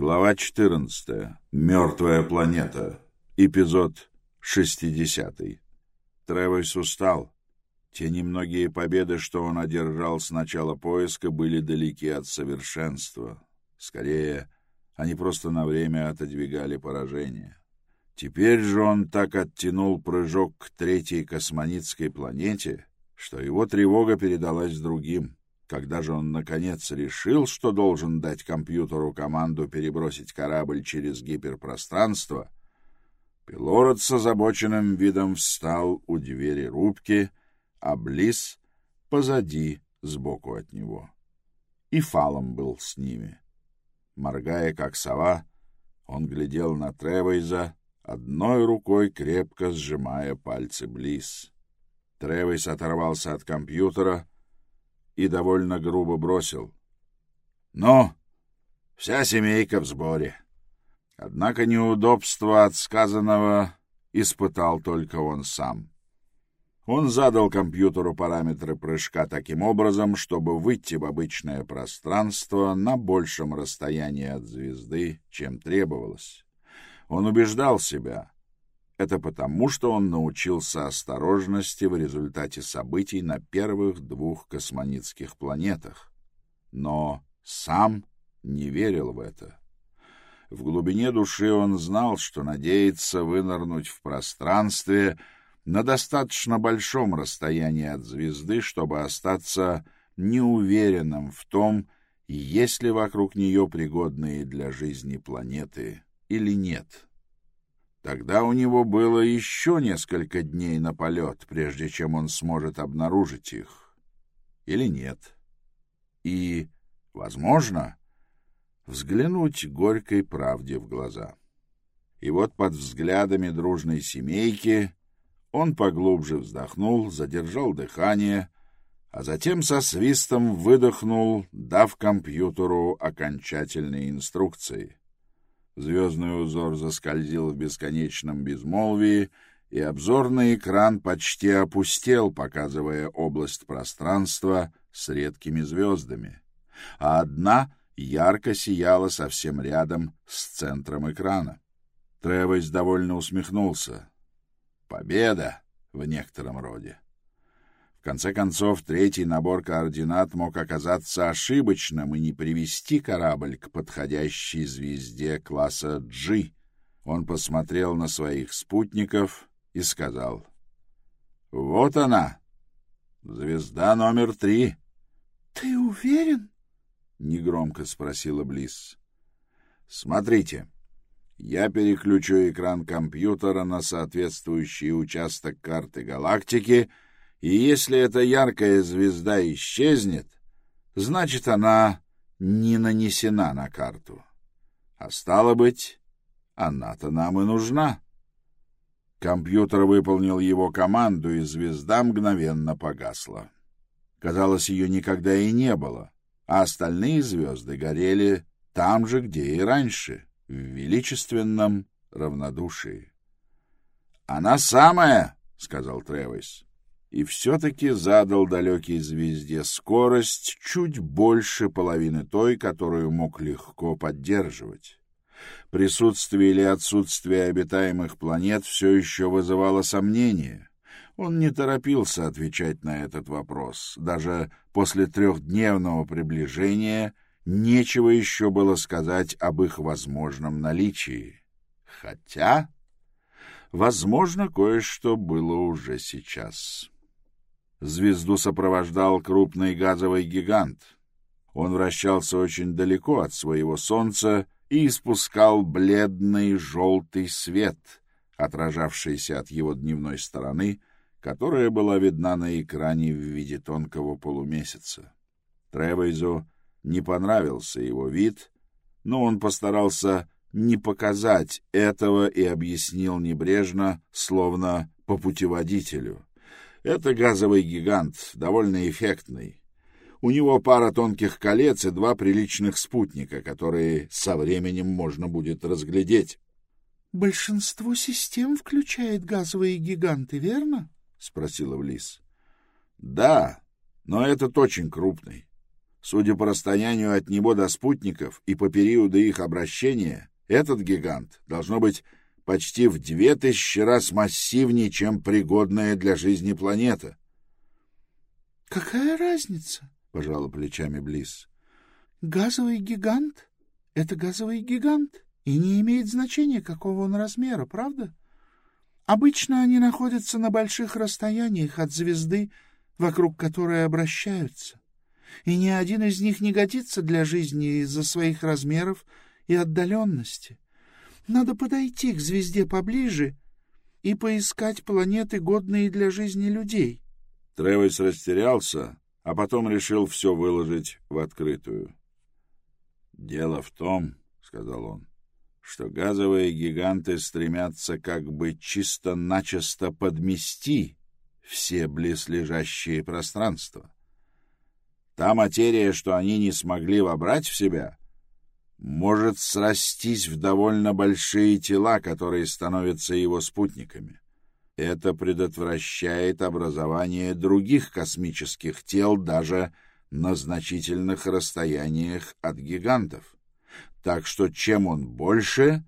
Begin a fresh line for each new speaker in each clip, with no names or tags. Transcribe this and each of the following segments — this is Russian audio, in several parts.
Глава 14. Мертвая планета. Эпизод 60. Тревойс устал. Те немногие победы, что он одержал с начала поиска, были далеки от совершенства. Скорее, они просто на время отодвигали поражение. Теперь же он так оттянул прыжок к третьей космонитской планете, что его тревога передалась другим. Когда же он, наконец, решил, что должен дать компьютеру команду перебросить корабль через гиперпространство, Пилород с озабоченным видом встал у двери рубки, а Близ позади, сбоку от него. И Фалом был с ними. Моргая, как сова, он глядел на Тревейза, одной рукой крепко сжимая пальцы Близ. Тревейс оторвался от компьютера — и довольно грубо бросил. «Ну, вся семейка в сборе». Однако неудобство от сказанного испытал только он сам. Он задал компьютеру параметры прыжка таким образом, чтобы выйти в обычное пространство на большем расстоянии от звезды, чем требовалось. Он убеждал себя, это потому, что он научился осторожности в результате событий на первых двух космонитских планетах. Но сам не верил в это. В глубине души он знал, что надеется вынырнуть в пространстве на достаточно большом расстоянии от звезды, чтобы остаться неуверенным в том, есть ли вокруг нее пригодные для жизни планеты или нет. Тогда у него было еще несколько дней на полет, прежде чем он сможет обнаружить их. Или нет. И, возможно, взглянуть горькой правде в глаза. И вот под взглядами дружной семейки он поглубже вздохнул, задержал дыхание, а затем со свистом выдохнул, дав компьютеру окончательные инструкции. Звездный узор заскользил в бесконечном безмолвии, и обзорный экран почти опустел, показывая область пространства с редкими звездами. А одна ярко сияла совсем рядом с центром экрана. Тревойс довольно усмехнулся. Победа в некотором роде. В конце концов, третий набор координат мог оказаться ошибочным и не привести корабль к подходящей звезде класса G. Он посмотрел на своих спутников и сказал. — Вот она, звезда номер три.
— Ты уверен?
— негромко спросила Близ. — Смотрите. Я переключу экран компьютера на соответствующий участок карты галактики — и если эта яркая звезда исчезнет, значит, она не нанесена на карту. А стало быть, она-то нам и нужна. Компьютер выполнил его команду, и звезда мгновенно погасла. Казалось, ее никогда и не было, а остальные звезды горели там же, где и раньше, в величественном равнодушии. «Она самая!» — сказал Тревис и все-таки задал далекой звезде скорость чуть больше половины той, которую мог легко поддерживать. Присутствие или отсутствие обитаемых планет все еще вызывало сомнения. Он не торопился отвечать на этот вопрос. Даже после трехдневного приближения нечего еще было сказать об их возможном наличии. Хотя, возможно, кое-что было уже сейчас. Звезду сопровождал крупный газовый гигант. Он вращался очень далеко от своего солнца и испускал бледный желтый свет, отражавшийся от его дневной стороны, которая была видна на экране в виде тонкого полумесяца. Тревейзу не понравился его вид, но он постарался не показать этого и объяснил небрежно, словно по путеводителю. Это газовый гигант, довольно эффектный. У него пара тонких колец и два приличных спутника, которые со временем можно будет разглядеть.
— Большинство систем включает газовые гиганты, верно?
— спросила Близ. — Да, но этот очень крупный. Судя по расстоянию от него до спутников и по периоду их обращения, этот гигант должно быть почти в две тысячи раз массивнее, чем пригодная для жизни планета.
— Какая разница? — пожала плечами Близ. — Газовый гигант — это газовый гигант, и не имеет значения, какого он размера, правда? Обычно они находятся на больших расстояниях от звезды, вокруг которой обращаются и ни один из них не годится для жизни из-за своих размеров и отдаленности. Надо подойти к звезде поближе и поискать планеты, годные для жизни людей.
Тревис растерялся, а потом решил все выложить в открытую. «Дело в том, — сказал он, — что газовые гиганты стремятся как бы чисто-начисто подмести все близлежащие пространства. Та материя, что они не смогли вобрать в себя, может срастись в довольно большие тела, которые становятся его спутниками. Это предотвращает образование других космических тел даже на значительных расстояниях от гигантов. Так что чем он больше,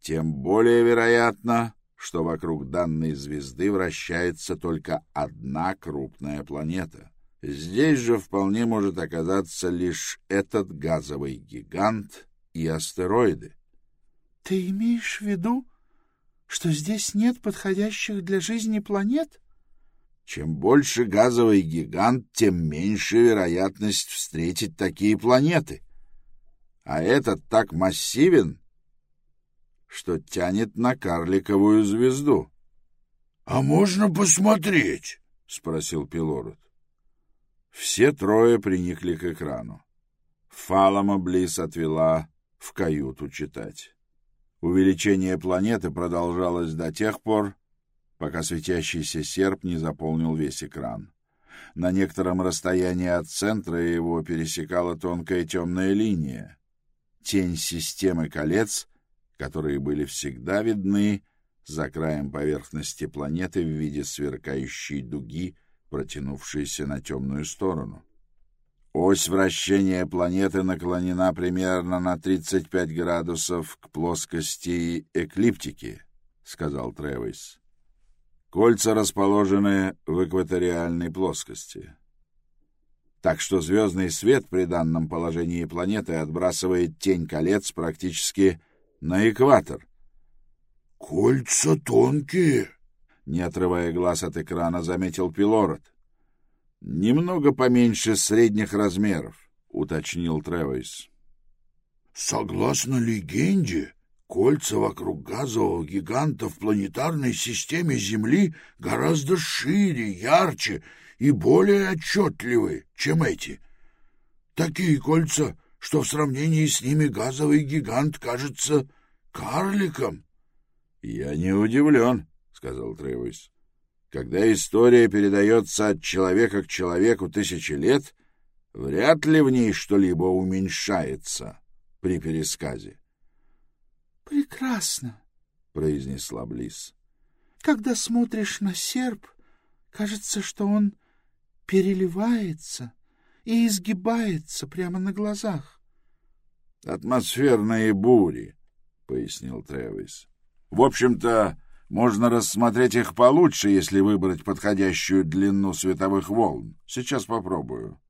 тем более вероятно, что вокруг данной звезды вращается только одна крупная планета. Здесь же вполне может оказаться лишь этот газовый гигант и астероиды.
— Ты имеешь в виду, что здесь нет подходящих для жизни планет?
Чем больше газовый гигант, тем меньше вероятность встретить такие планеты. А этот так массивен, что тянет на карликовую звезду. — А можно посмотреть? — спросил Пилород. Все трое приникли к экрану. Фалома Близ отвела в каюту читать. Увеличение планеты продолжалось до тех пор, пока светящийся серп не заполнил весь экран. На некотором расстоянии от центра его пересекала тонкая темная линия. Тень системы колец, которые были всегда видны за краем поверхности планеты в виде сверкающей дуги — протянувшейся на темную сторону. Ось вращения планеты наклонена примерно на 35 градусов к плоскости эклиптики, — сказал Тревис. Кольца расположены в экваториальной плоскости. Так что звездный свет при данном положении планеты отбрасывает тень колец практически на экватор. — Кольца тонкие, не отрывая глаз от экрана, заметил Пилород. «Немного поменьше средних размеров», — уточнил Тревойс. «Согласно легенде, кольца вокруг газового гиганта в планетарной системе Земли гораздо шире, ярче и более отчетливы, чем эти. Такие кольца, что в сравнении с ними газовый гигант кажется карликом». «Я не удивлен», сказал Тревис. Когда история передается от человека к человеку тысячи лет, вряд ли в ней что-либо уменьшается при пересказе.
Прекрасно,
произнесла Близ.
Когда смотришь на серп, кажется, что он переливается и изгибается прямо на глазах.
Атмосферные бури, пояснил Тревис. В общем-то, можно рассмотреть их получше, если выбрать подходящую длину световых волн. Сейчас попробую.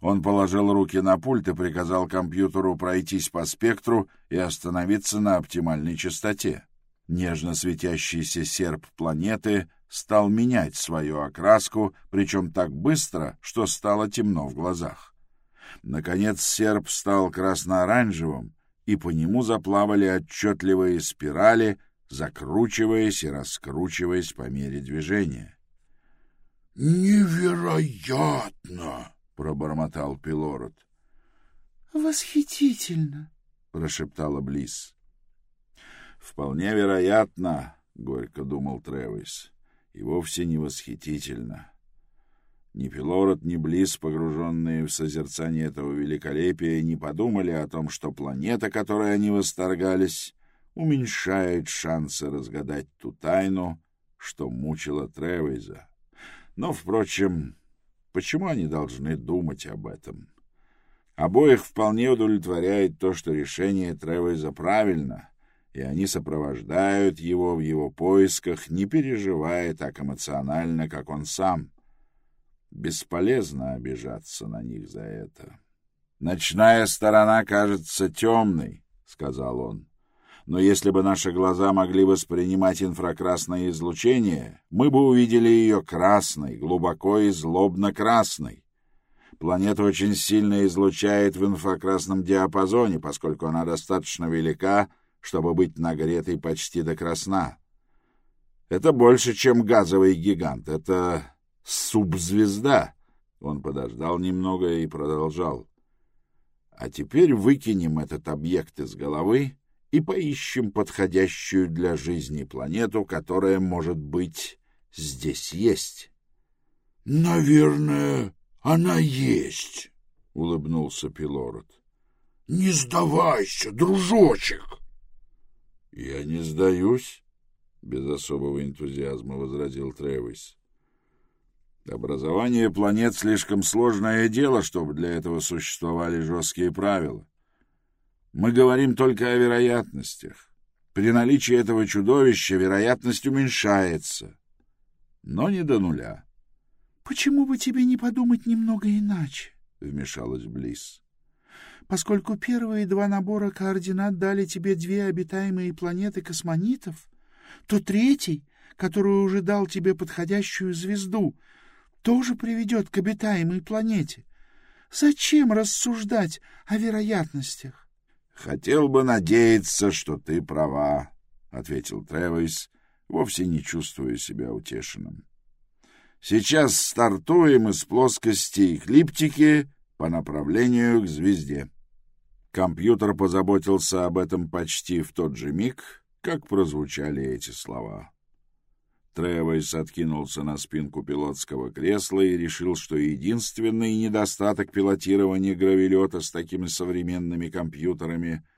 Он положил руки на пульт и приказал компьютеру пройтись по спектру и остановиться на оптимальной частоте. Нежно светящийся серп планеты стал менять свою окраску, причем так быстро, что стало темно в глазах. Наконец серп стал красно-оранжевым, и по нему заплавали отчетливые спирали, закручиваясь и раскручиваясь по мере движения. «Невероятно!» — пробормотал Пилород.
«Восхитительно!»
— прошептала Близ. «Вполне вероятно», — горько думал Тревис, — «и вовсе не восхитительно». Ни Пилород, ни Близ, погруженные в созерцание этого великолепия, не подумали о том, что планета, которой они восторгались, уменьшает шансы разгадать ту тайну, что мучила Тревейза. Но, впрочем, почему они должны думать об этом? Обоих вполне удовлетворяет то, что решение Тревойза правильно, и они сопровождают его в его поисках, не переживая так эмоционально, как он сам. Бесполезно обижаться на них за это. «Ночная сторона кажется темной», — сказал он. «Но если бы наши глаза могли воспринимать инфракрасное излучение, мы бы увидели ее красной, глубоко и злобно красной. Планета очень сильно излучает в инфракрасном диапазоне, поскольку она достаточно велика, чтобы быть нагретой почти до красна. Это больше, чем газовый гигант. Это субзвезда. Он подождал немного и продолжал. А теперь выкинем этот объект из головы и поищем подходящую для жизни планету, которая, может быть, здесь есть. — Наверное, она есть, — улыбнулся Пилород. — Не сдавайся, дружочек. — Я не сдаюсь, — без особого энтузиазма возразил Тревис. Образование планет слишком сложное дело, чтобы для этого существовали жесткие правила. Мы говорим только о вероятностях. При наличии этого чудовища вероятность уменьшается, но не до нуля.
Почему бы тебе не подумать немного иначе?
— вмешалась Близ.
— Поскольку первые два набора координат дали тебе две обитаемые планеты космонитов, то третий, который уже дал тебе подходящую звезду, тоже приведет к обитаемой планете. Зачем рассуждать о вероятностях?
— Хотел бы надеяться, что ты права, — ответил Тревис, вовсе не чувствуя себя утешенным. Сейчас стартуем из плоскости эклиптики по направлению к звезде. Компьютер позаботился об этом почти в тот же миг, как прозвучали эти слова. Тревойс откинулся на спинку пилотского кресла и решил, что единственный недостаток пилотирования гравелета с такими современными компьютерами —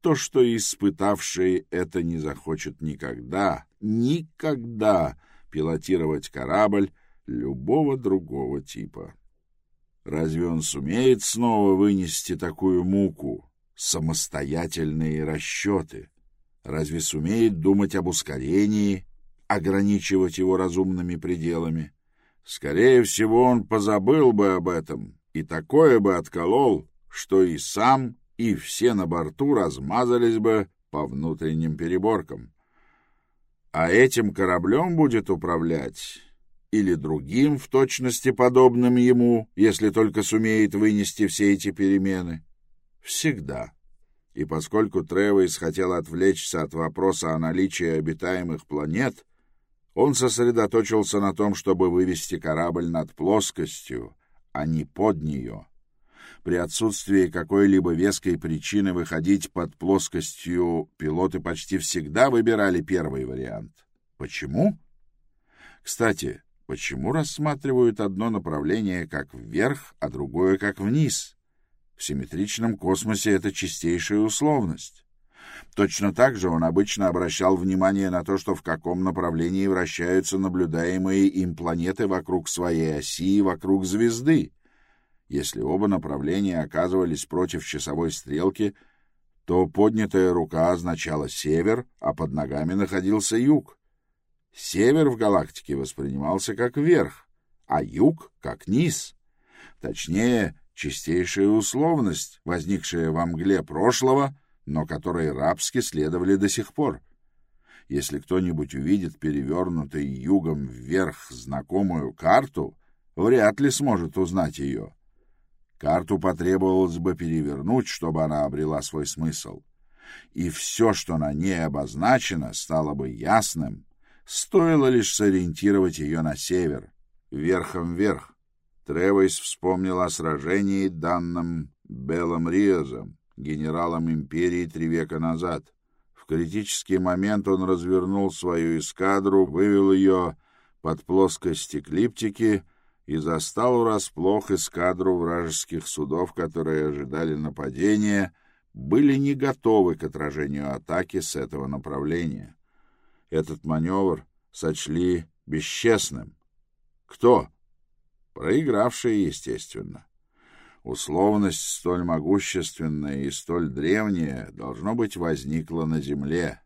то, что испытавший это не захочет никогда, никогда пилотировать корабль любого другого типа. Разве он сумеет снова вынести такую муку, самостоятельные расчеты? Разве сумеет думать об ускорении, ограничивать его разумными пределами? Скорее всего, он позабыл бы об этом и такое бы отколол, что и сам, и все на борту размазались бы по внутренним переборкам. А этим кораблем будет управлять или другим в точности подобным ему, если только сумеет вынести все эти перемены? Всегда. И поскольку Тревейс хотел отвлечься от вопроса о наличии обитаемых планет, он сосредоточился на том, чтобы вывести корабль над плоскостью, а не под нее. При отсутствии какой-либо веской причины выходить под плоскостью пилоты почти всегда выбирали первый вариант. Почему? Кстати, почему рассматривают одно направление как вверх, а другое как вниз? В симметричном космосе это чистейшая условность. Точно так же он обычно обращал внимание на то, что в каком направлении вращаются наблюдаемые им планеты вокруг своей оси и вокруг звезды. Если оба направления оказывались против часовой стрелки, то поднятая рука означала север, а под ногами находился юг. Север в галактике воспринимался как верх, а юг — как низ. Точнее, чистейшая условность, возникшая во мгле прошлого, но которой рабски следовали до сих пор. Если кто-нибудь увидит перевернутой югом вверх знакомую карту, вряд ли сможет узнать ее. Карту потребовалось бы перевернуть, чтобы она обрела свой смысл. И все, что на ней обозначено, стало бы ясным, стоило лишь сориентировать ее на север, верхом вверх. Тревойс вспомнил о сражении, данном Белом Риозом, генералом империи три века назад. В критический момент он развернул свою эскадру, вывел ее под плоскость эклиптики — и застал врасплох эскадру вражеских судов, которые ожидали нападения, были не готовы к отражению атаки с этого направления. Этот маневр сочли бесчестным. Кто? Проигравшие, естественно. Условность столь могущественная и столь древняя, должно быть, возникла на Земле,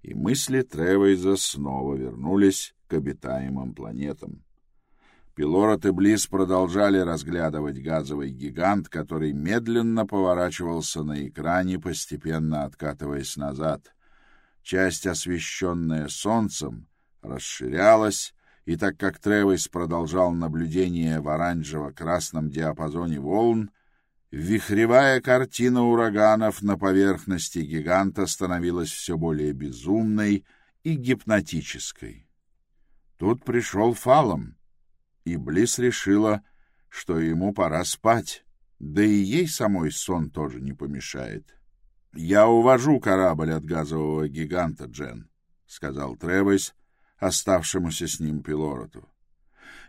и мысли Тревейза снова вернулись к обитаемым планетам. Пилорот и Близ продолжали разглядывать газовый гигант, который медленно поворачивался на экране, постепенно откатываясь назад. Часть, освещенная солнцем, расширялась, и так как Тревис продолжал наблюдение в оранжево-красном диапазоне волн, вихревая картина ураганов на поверхности гиганта становилась все более безумной и гипнотической. Тут пришел Фалом, и Близ решила, что ему пора спать, да и ей самой сон тоже не помешает. — Я увожу корабль от газового гиганта, Джен, — сказал Тревис, оставшемуся с ним пилороту.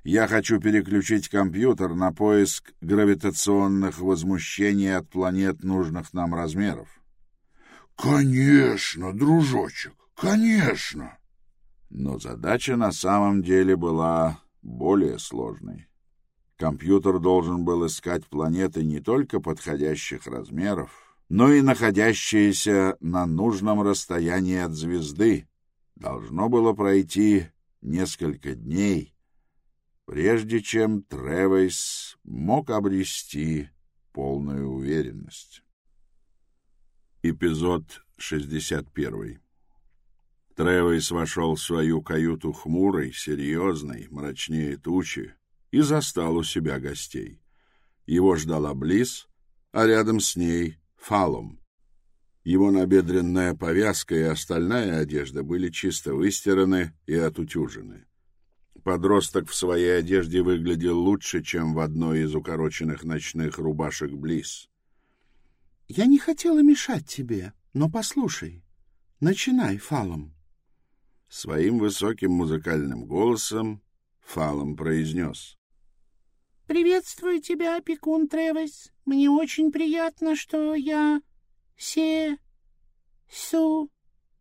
Я хочу переключить компьютер на поиск гравитационных возмущений от планет нужных нам размеров.
Конечно, дружочек, конечно.
Но задача на самом деле была более сложной. Компьютер должен был искать планеты не только подходящих размеров, но и находящиеся на нужном расстоянии от звезды, Должно было пройти несколько дней, прежде чем Тревейс мог обрести полную уверенность. Эпизод 61 Тревейс вошел в свою каюту хмурой, серьезной, мрачнее тучи, и застал у себя гостей. Его ждала Близ, а рядом с ней — Фалом, его набедренная повязка и остальная одежда были чисто выстираны и отутюжены. Подросток в своей одежде выглядел лучше, чем в одной из укороченных ночных рубашек Близ.
— Я не хотела мешать тебе, но послушай. Начинай, Фалом.
Своим высоким музыкальным голосом Фалом произнес.
— Приветствую тебя, опекун Тревес. Мне очень приятно, что я Се, Су,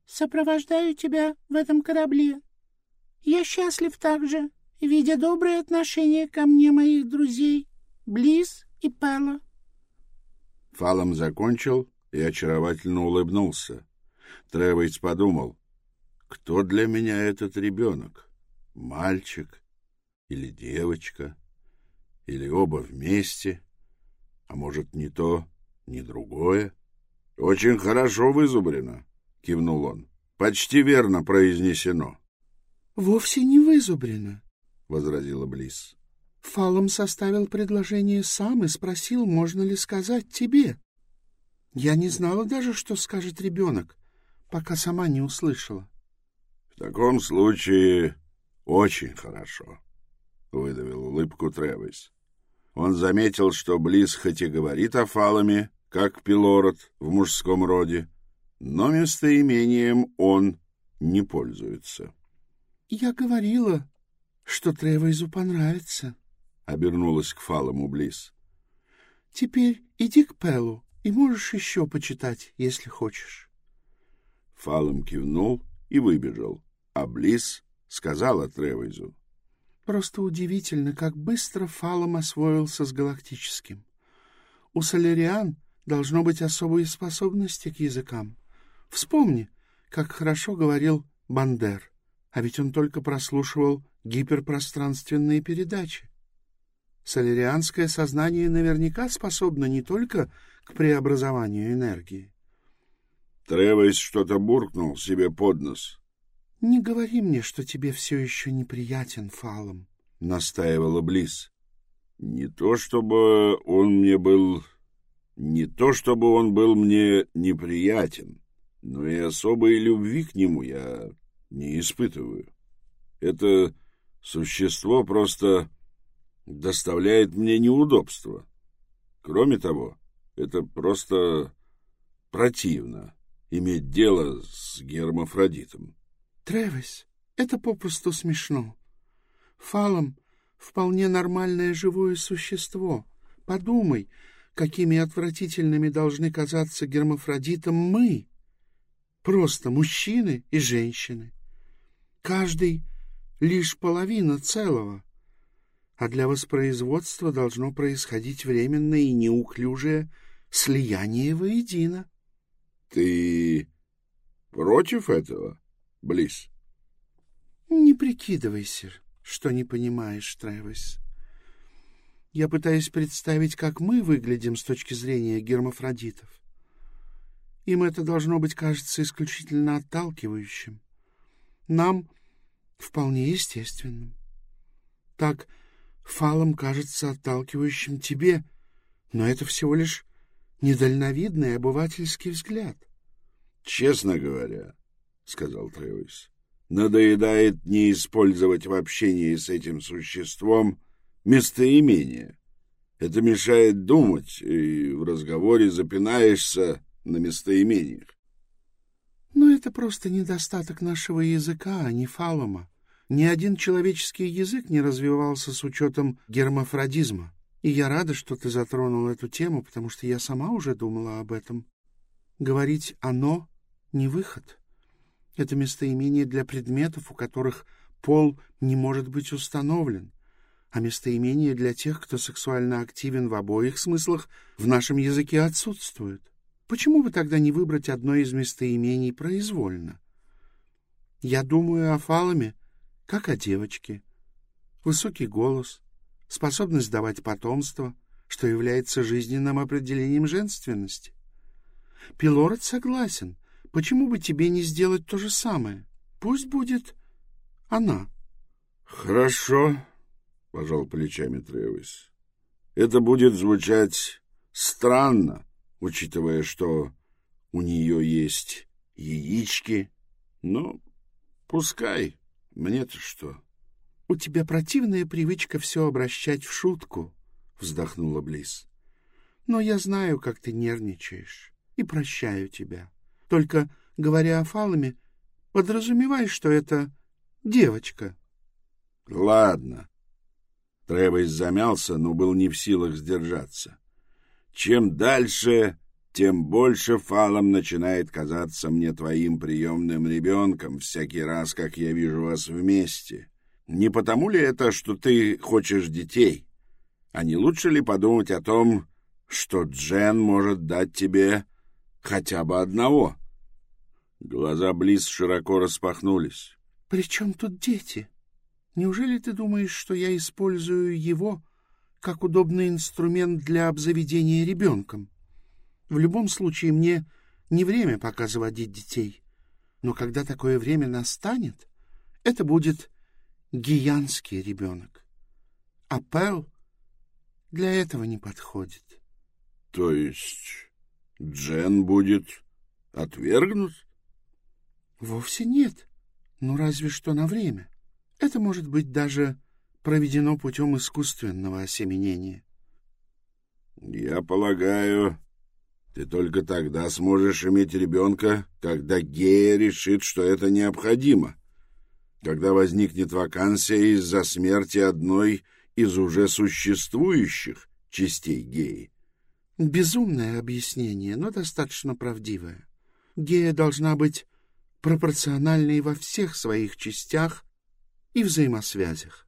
сопровождаю тебя в этом корабле. Я счастлив также, видя доброе отношение ко мне моих друзей, Близ и Пелла.
Фалом закончил и очаровательно улыбнулся. Тревейц подумал, кто для меня этот ребенок? Мальчик или девочка? Или оба вместе? А может, не то, ни другое? Очень хорошо вызубрено, кивнул он. Почти верно произнесено.
Вовсе не вызубрено,
возразила Близ.
Фалом составил предложение сам и спросил, можно ли сказать тебе. Я не знала даже, что скажет ребенок, пока сама не услышала.
— В таком случае очень хорошо, — выдавил улыбку Тревис. Он заметил, что Близ хоть и говорит о Фаломе, как пилород в мужском роде, но местоимением он не пользуется.
— Я говорила, что Тревойзу понравится, — обернулась к Фалому Близ. — Теперь иди к Пеллу и можешь еще почитать, если хочешь.
Фалом кивнул и выбежал, а Близ сказала Тревойзу.
— Просто удивительно, как быстро Фалом освоился с галактическим. У соляриан должно быть особые способности к языкам. Вспомни, как хорошо говорил Бандер, а ведь он только прослушивал гиперпространственные передачи. Солярианское сознание наверняка способно не только к преобразованию энергии.
Тревес что-то буркнул себе под нос.
— Не говори мне, что тебе все еще неприятен Фалом, —
настаивала Близ. — Не то чтобы он мне был не то чтобы он был мне неприятен, но и особой любви к нему я не испытываю. Это существо просто доставляет мне неудобства. Кроме того, это просто противно иметь дело с гермафродитом.
Тревис, это попросту смешно. Фалом — вполне нормальное живое существо. Подумай, какими отвратительными должны казаться гермафродитам мы, просто мужчины и женщины. Каждый лишь половина целого. а для воспроизводства должно происходить временное и неуклюжее слияние воедино.
— Ты против этого, Близ?
— Не прикидывайся, что не понимаешь, Тревис. Я пытаюсь представить, как мы выглядим с точки зрения гермафродитов. Им это должно быть кажется исключительно отталкивающим. Нам вполне естественным. Так фалом кажется отталкивающим тебе, но это всего лишь недальновидный обывательский взгляд.
— Честно говоря, — сказал Тревис, — надоедает не использовать в общении с этим существом местоимение. Это мешает думать, и в разговоре запинаешься на местоимениях.
Но это просто недостаток нашего языка, а не фалома. Ни один человеческий язык не развивался с учетом гермафродизма. И я рада, что ты затронул эту тему, потому что я сама уже думала об этом. Говорить «оно» — не выход. Это местоимение для предметов, у которых пол не может быть установлен а местоимение для тех, кто сексуально активен в обоих смыслах, в нашем языке отсутствует. Почему бы тогда не выбрать одно из местоимений произвольно? Я думаю о фаламе, как о девочке. Высокий голос, способность давать потомство, что является жизненным определением женственности. Пилород согласен. Почему бы тебе не сделать то же самое? Пусть будет она.
— Хорошо, — пожал плечами Тревис. «Это будет звучать странно, учитывая, что у нее есть яички. Но пускай, мне-то что».
«У тебя противная привычка все обращать в шутку», — вздохнула Близ. «Но я знаю, как ты нервничаешь, и прощаю тебя. Только, говоря о Фаламе, подразумевай, что это девочка».
«Ладно», Тревис замялся, но был не в силах сдержаться. Чем дальше, тем больше Фалом начинает казаться мне твоим приемным ребенком всякий раз, как я вижу вас вместе. Не потому ли это, что ты хочешь детей? А не лучше ли подумать о том, что Джен может дать тебе хотя бы одного? Глаза Близ широко распахнулись.
— При чем тут дети? — Неужели ты думаешь, что я использую его как удобный инструмент для обзаведения ребенком? В любом случае, мне не время пока заводить детей. Но когда такое время настанет, это будет гиянский ребенок. А Пэл для этого не подходит.
— То есть Джен будет отвергнут?
— Вовсе нет. Ну, разве что на время. Это может быть даже проведено путем искусственного осеменения.
Я полагаю, ты только тогда сможешь иметь ребенка, когда Гея решит, что это необходимо, когда возникнет вакансия из-за смерти одной из уже существующих частей Геи.
Безумное объяснение, но достаточно правдивое. Гея должна быть пропорциональной во всех своих частях и взаимосвязях.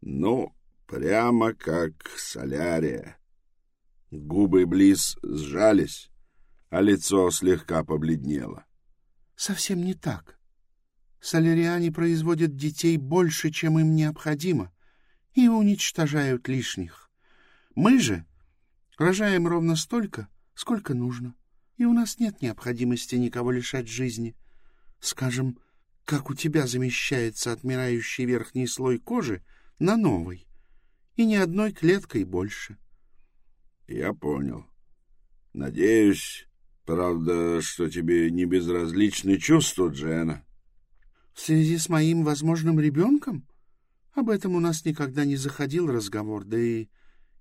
Ну, прямо как солярия. Губы Близ сжались, а лицо слегка побледнело.
Совсем не так. Соляриане производят детей больше, чем им необходимо, и уничтожают лишних. Мы же рожаем ровно столько, сколько нужно, и у нас нет необходимости никого лишать жизни. Скажем, как у тебя замещается отмирающий верхний слой кожи на новый, и ни одной клеткой больше.
— Я понял. Надеюсь, правда, что тебе не безразличны чувства Джена.
— В связи с моим возможным ребенком? Об этом у нас никогда не заходил разговор, да и,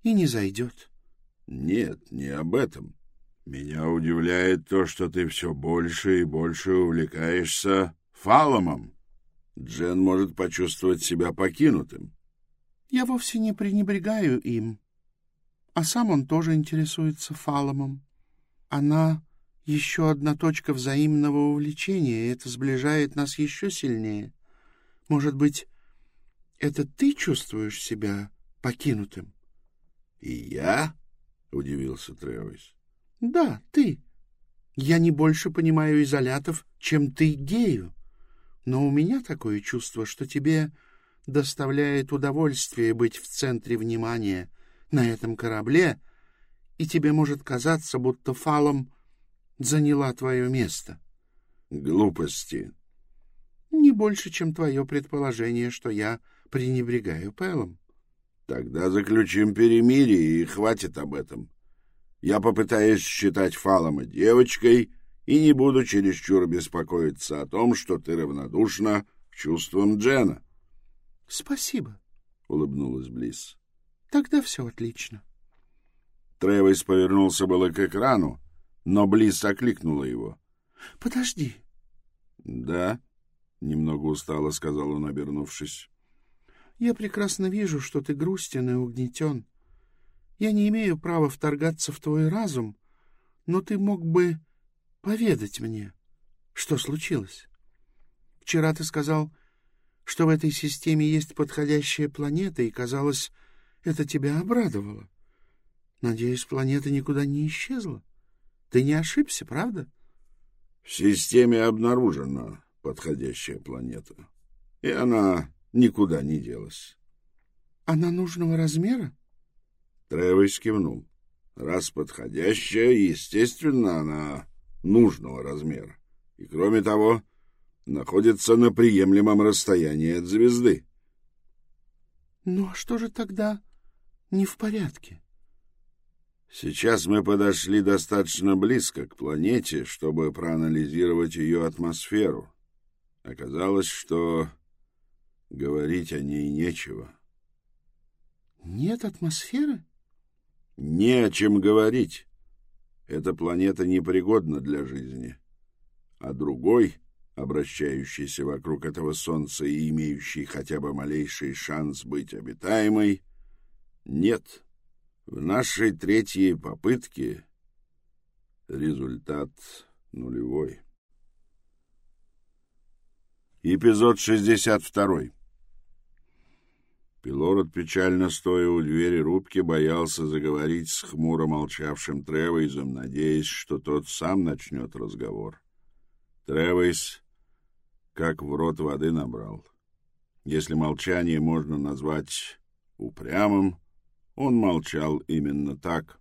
и не зайдет.
— Нет, не об этом. Меня удивляет то, что ты все больше и больше увлекаешься Фаломом, Джен может почувствовать себя покинутым.
Я вовсе не пренебрегаю им. А сам он тоже интересуется Фаломом. Она еще одна точка взаимного увлечения, и это сближает нас еще сильнее. Может быть, Это ты чувствуешь себя покинутым?
— И я? — удивился Тревис.
— Да, ты. Я не больше понимаю изолятов, чем ты гею. Но у меня такое чувство, что тебе доставляет удовольствие быть в центре внимания на этом корабле, и тебе может казаться, будто фалом заняла твое место.
— Глупости.
— Не больше, чем твое предположение, что я пренебрегаю Пэлом.
— Тогда заключим перемирие, и хватит об этом. Я попытаюсь считать Фалома девочкой и не буду чересчур беспокоиться о том, что ты равнодушна к чувствам Джена.
— Спасибо, —
улыбнулась Близ.
— Тогда все отлично.
Тревис повернулся было к экрану, но Близ окликнула его.
— Подожди.
— Да, — немного устало сказал он, обернувшись.
— Я прекрасно вижу, что ты грустен и угнетен. Я не имею права вторгаться в твой разум, но ты мог бы поведать мне, что случилось. Вчера ты сказал, что в этой системе есть подходящая планета, и, казалось, это тебя обрадовало. Надеюсь, планета никуда не исчезла. Ты не ошибся, правда?
— В системе обнаружена подходящая планета, и она никуда не делась.
— Она нужного размера?
Тревис кивнул. Раз подходящая, естественно, она нужного размера. И, кроме того, находится на приемлемом расстоянии от звезды.
— Ну а что же тогда не в порядке?
Сейчас мы подошли достаточно близко к планете, чтобы проанализировать ее атмосферу. Оказалось, что говорить о ней нечего.
— Нет атмосферы?
— Не о чем говорить. Эта планета непригодна для жизни. А другой, обращающийся вокруг этого Солнца и имеющий хотя бы малейший шанс быть обитаемой, нет. В нашей третьей попытке результат нулевой. Эпизод 62. Пилород, печально стоя у двери рубки, боялся заговорить с хмуро молчавшим Тревейзом, надеясь, что тот сам начнет разговор. Тревейз как в рот воды набрал. Если молчание можно назвать упрямым, он молчал именно так.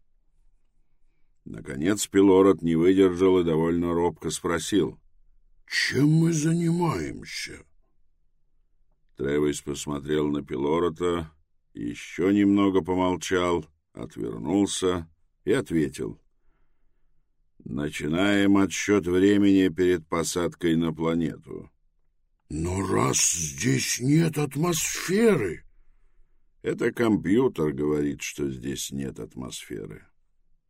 Наконец Пилород не выдержал и довольно робко спросил —
чем мы занимаемся?
Тревис посмотрел на Пилорота, еще немного помолчал, отвернулся и ответил. Начинаем отсчет времени перед посадкой на планету.
Но раз здесь нет атмосферы...
Это компьютер говорит, что здесь нет атмосферы.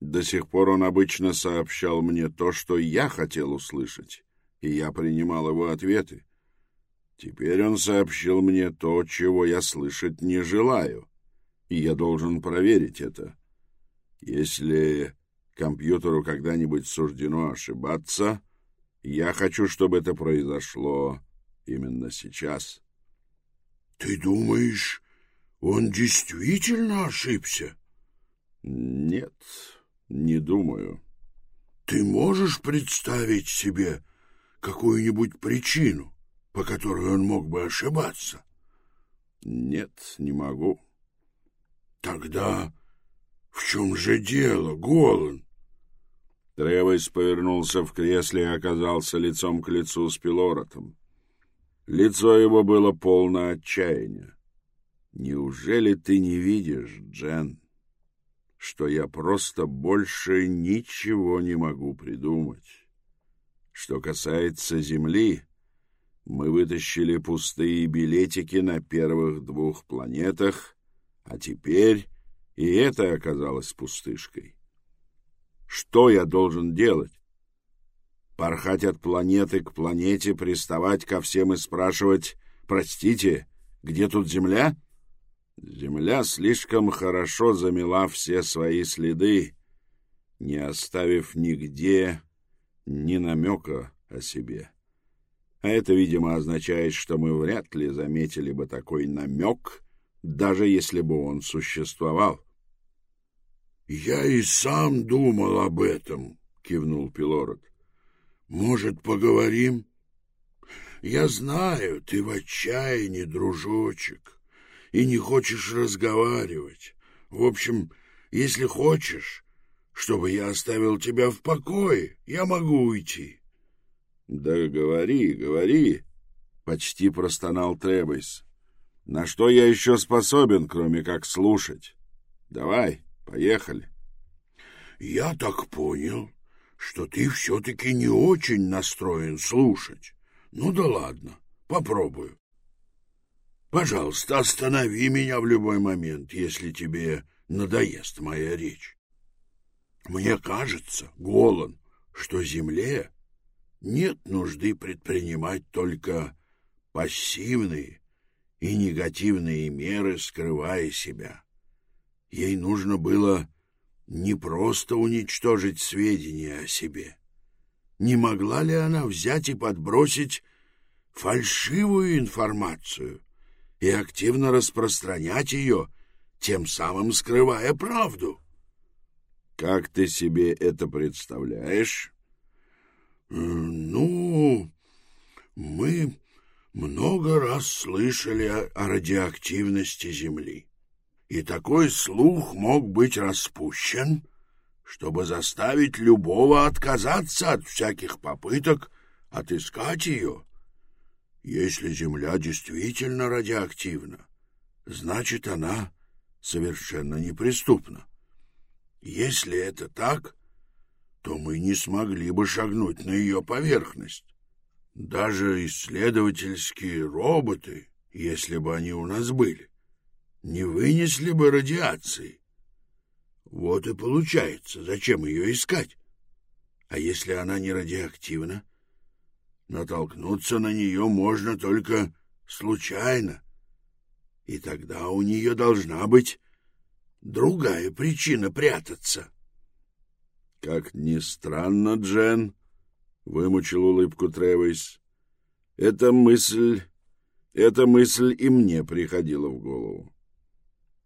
До сих пор он обычно сообщал мне то, что я хотел услышать и я принимал его ответы. Теперь он сообщил мне то, чего я слышать не желаю, и я должен проверить это. Если компьютеру когда-нибудь суждено ошибаться, я хочу, чтобы это произошло именно сейчас.
— Ты думаешь, он действительно ошибся?
— Нет, не думаю.
— Ты можешь представить себе, какую-нибудь причину, по которой он мог бы ошибаться?
— Нет, не могу.
— Тогда в чем же дело, Голан?
Тревес повернулся в кресле и оказался лицом к лицу с Пилоротом. Лицо его было полно отчаяния. «Неужели ты не видишь, Джен, что я просто больше ничего не могу придумать?» Что касается Земли, мы вытащили пустые билетики на первых двух планетах, а теперь и это оказалось пустышкой. Что я должен делать? Порхать от планеты к планете, приставать ко всем и спрашивать «Простите, где тут Земля?» Земля слишком хорошо замела все свои следы, не оставив нигде ни намека о себе. А это, видимо, означает, что мы вряд ли заметили бы такой намек, даже если бы он существовал.
— Я и сам думал об этом, — кивнул Пилород. — Может, поговорим? Я знаю, ты в отчаянии, дружочек, и не хочешь разговаривать. В общем, если хочешь, чтобы я оставил тебя в покое, я могу уйти.
— Да говори, говори, — почти простонал Требойс. — На что я еще способен, кроме как слушать? Давай, поехали.
— Я так понял, что ты все-таки не очень настроен слушать. Ну да ладно, попробую. Пожалуйста, останови меня в любой момент, если тебе надоест моя речь. Мне кажется, Голан, что Земле нет нужды предпринимать только пассивные и негативные меры, скрывая себя. Ей нужно было не просто уничтожить сведения о себе. Не могла ли она взять и подбросить фальшивую информацию и активно распространять ее, тем самым скрывая правду?
Как ты себе это представляешь?
Ну, мы много раз слышали о радиоактивности Земли. И такой слух мог быть распущен, чтобы заставить любого отказаться от всяких попыток отыскать ее. Если Земля действительно радиоактивна, значит, она совершенно неприступна. Если это так, то мы не смогли бы шагнуть на ее поверхность. Даже исследовательские роботы, если бы они у нас были, не вынесли бы радиации. Вот и получается, зачем ее искать? А если она не радиоактивна? Натолкнуться на нее можно только случайно. И тогда у нее должна быть другая причина прятаться.
— Как ни странно, Джен, — вымучил улыбку Тревис, — эта мысль, эта мысль и мне приходила в голову.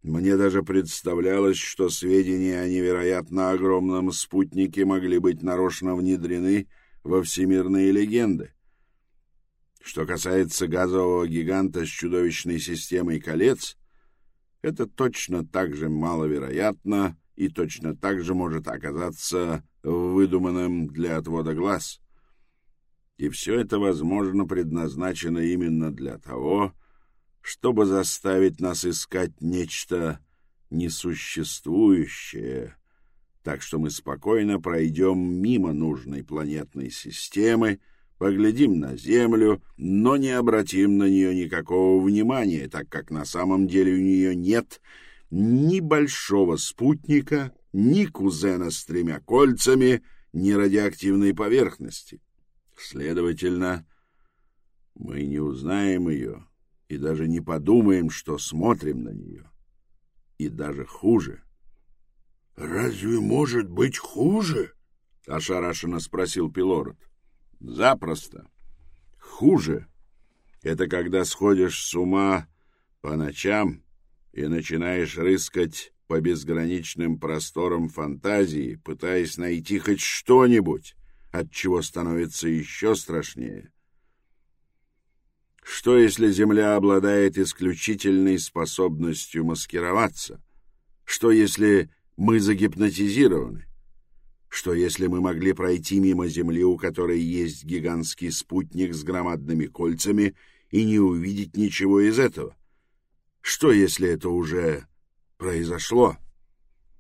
Мне даже представлялось, что сведения о невероятно огромном спутнике могли быть нарочно внедрены во всемирные легенды. Что касается газового гиганта с чудовищной системой колец, это точно так же маловероятно и точно так же может оказаться выдуманным для отвода глаз. И все это, возможно, предназначено именно для того, чтобы заставить нас искать нечто несуществующее, так что мы спокойно пройдем мимо нужной планетной системы, поглядим на Землю, но не обратим на нее никакого внимания, так как на самом деле у нее нет ни большого спутника, ни кузена с тремя кольцами, ни радиоактивной поверхности. Следовательно, мы не узнаем ее и даже не подумаем, что смотрим на нее. И даже хуже.
— Разве может быть хуже?
— ошарашенно спросил Пилород. — Запросто. Хуже — это когда сходишь с ума по ночам и начинаешь рыскать по безграничным просторам фантазии, пытаясь найти хоть что-нибудь, от чего становится еще страшнее. Что, если Земля обладает исключительной способностью маскироваться? Что, если мы загипнотизированы? Что, если мы могли пройти мимо Земли, у которой есть гигантский спутник с громадными кольцами, и не увидеть ничего из этого? Что, если это уже произошло?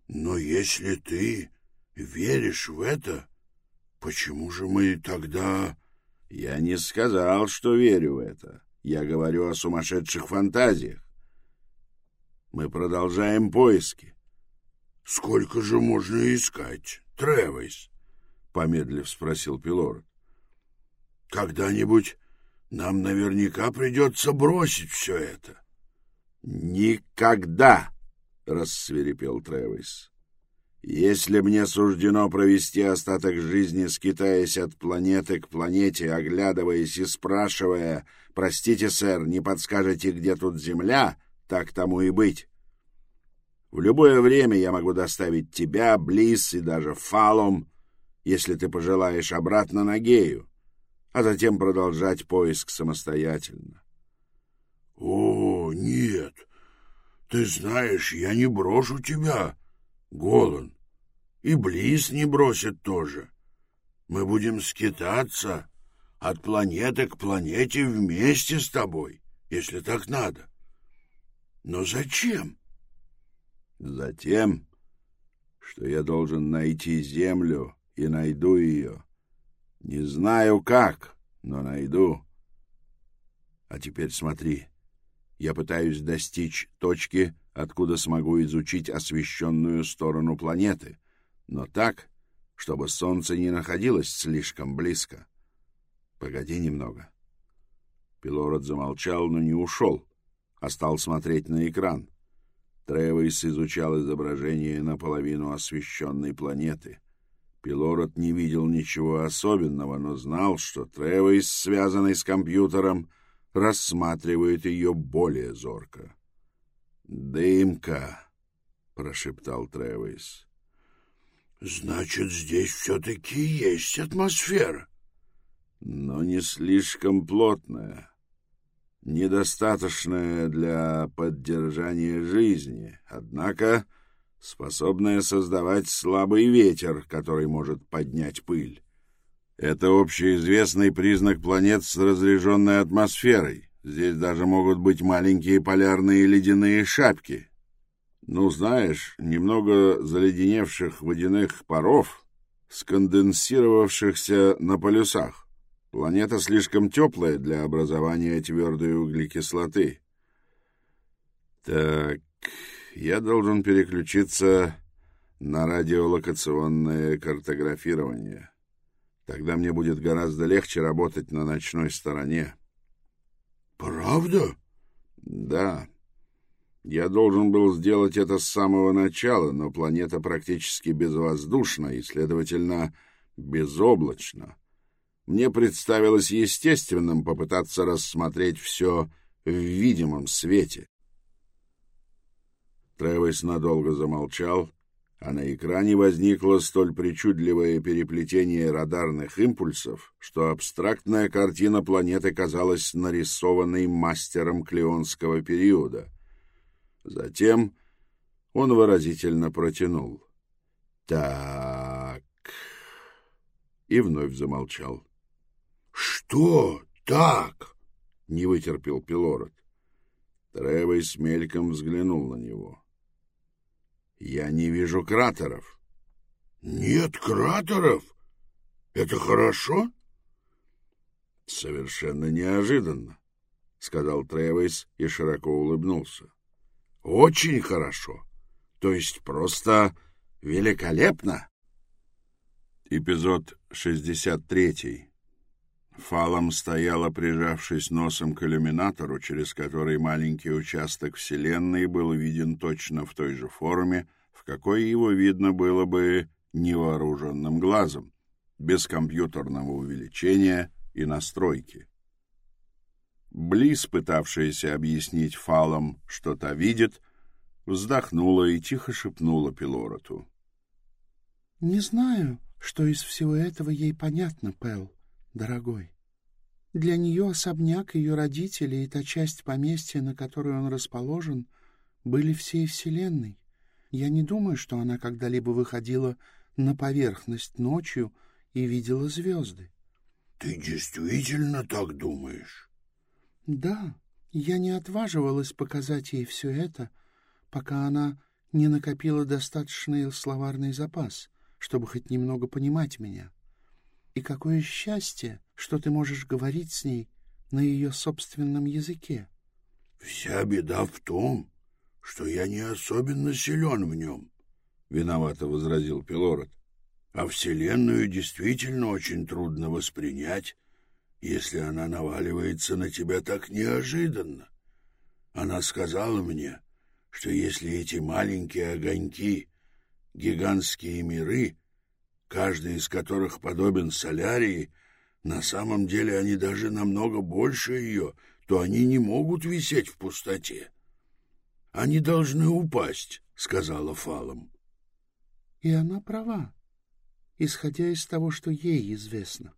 Но если ты веришь в это, почему же мы тогда...
Я не сказал, что верю в это. Я говорю о сумасшедших фантазиях. Мы продолжаем поиски.
— Сколько же можно искать, Тревис? — помедлив спросил Пилород. — Когда-нибудь нам наверняка придется бросить все это.
— Никогда! — рассверепел Тревис. Если мне суждено провести остаток жизни, скитаясь от планеты к планете, оглядываясь и спрашивая, «Простите, сэр, не подскажете, где тут Земля?» Так тому и быть. В любое время я могу доставить тебя, Близ и даже Фалом, если ты пожелаешь, обратно на Гею, а затем продолжать поиск самостоятельно.
— О, нет, ты знаешь, я не брошу тебя, Голан, и Близ не бросит тоже. Мы будем скитаться от планеты к планете вместе с тобой, если так надо. Но зачем?
Затем, что я должен найти землю и найду ее. Не знаю как, но найду. А теперь смотри. Я пытаюсь достичь точки, откуда смогу изучить освещенную сторону планеты, но так, чтобы солнце не находилось слишком близко. Погоди немного. Пилород замолчал, но не ушел а стал смотреть на экран. Тревис изучал изображение наполовину освещенной планеты. Пилород не видел ничего особенного, но знал, что Тревис, связанный с компьютером, рассматривает ее более зорко. «Дымка», — прошептал Тревис.
«Значит, здесь все-таки есть атмосфера».
«Но не слишком плотная» недостаточная для поддержания жизни, однако способная создавать слабый ветер, который может поднять пыль. Это общеизвестный признак планет с разреженной атмосферой. Здесь даже могут быть маленькие полярные ледяные шапки. Ну, знаешь, немного заледеневших водяных паров, сконденсировавшихся на полюсах. Планета слишком теплая для образования твердой углекислоты. Так, я должен переключиться на радиолокационное картографирование. Тогда мне будет гораздо легче работать на ночной стороне.
Правда?
Да. Я должен был сделать это с самого начала, но планета практически безвоздушна и, следовательно, безоблачна мне представилось естественным попытаться рассмотреть все в видимом свете. Тревес надолго замолчал, а на экране возникло столь причудливое переплетение радарных импульсов, что абстрактная картина планеты казалась нарисованной мастером клеонского периода. Затем он выразительно протянул. «Так...» и вновь замолчал.
«Что так?»
— не вытерпел Пилород. Тревес мельком взглянул на него. «Я не вижу кратеров».
«Нет кратеров? Это хорошо?»
«Совершенно неожиданно», — сказал Тревес и широко улыбнулся. «Очень хорошо. То есть просто великолепно». Эпизод шестьдесят третий. Фалом стояла, прижавшись носом к иллюминатору, через который маленький участок Вселенной был виден точно в той же форме, в какой его видно было бы невооруженным глазом, без компьютерного увеличения и настройки. Близ, пытавшаяся объяснить Фалом, что та видит, вздохнула и тихо шепнула Пилороту.
— Не знаю, что из всего этого ей понятно, Пэл дорогой. Для нее особняк ее родителей и та часть поместья, на которой он расположен, были всей Вселенной. Я не думаю, что она когда-либо выходила на поверхность ночью и видела звезды.
— Ты действительно так думаешь?
— Да, я не отваживалась показать ей все это, пока она не накопила достаточный словарный запас, чтобы хоть немного понимать меня. — и какое счастье, что ты можешь говорить с ней на ее собственном языке.
— Вся беда в том, что я не особенно силен в нем, — виновато возразил Пилород. — А Вселенную действительно очень трудно воспринять, если она наваливается на тебя так неожиданно. Она сказала мне, что если эти маленькие огоньки гигантские миры, каждый из которых подобен солярии, на самом деле они даже намного больше ее, то они не могут висеть в пустоте. Они должны упасть, — сказала Фалом.
И она права, исходя из того, что ей известно.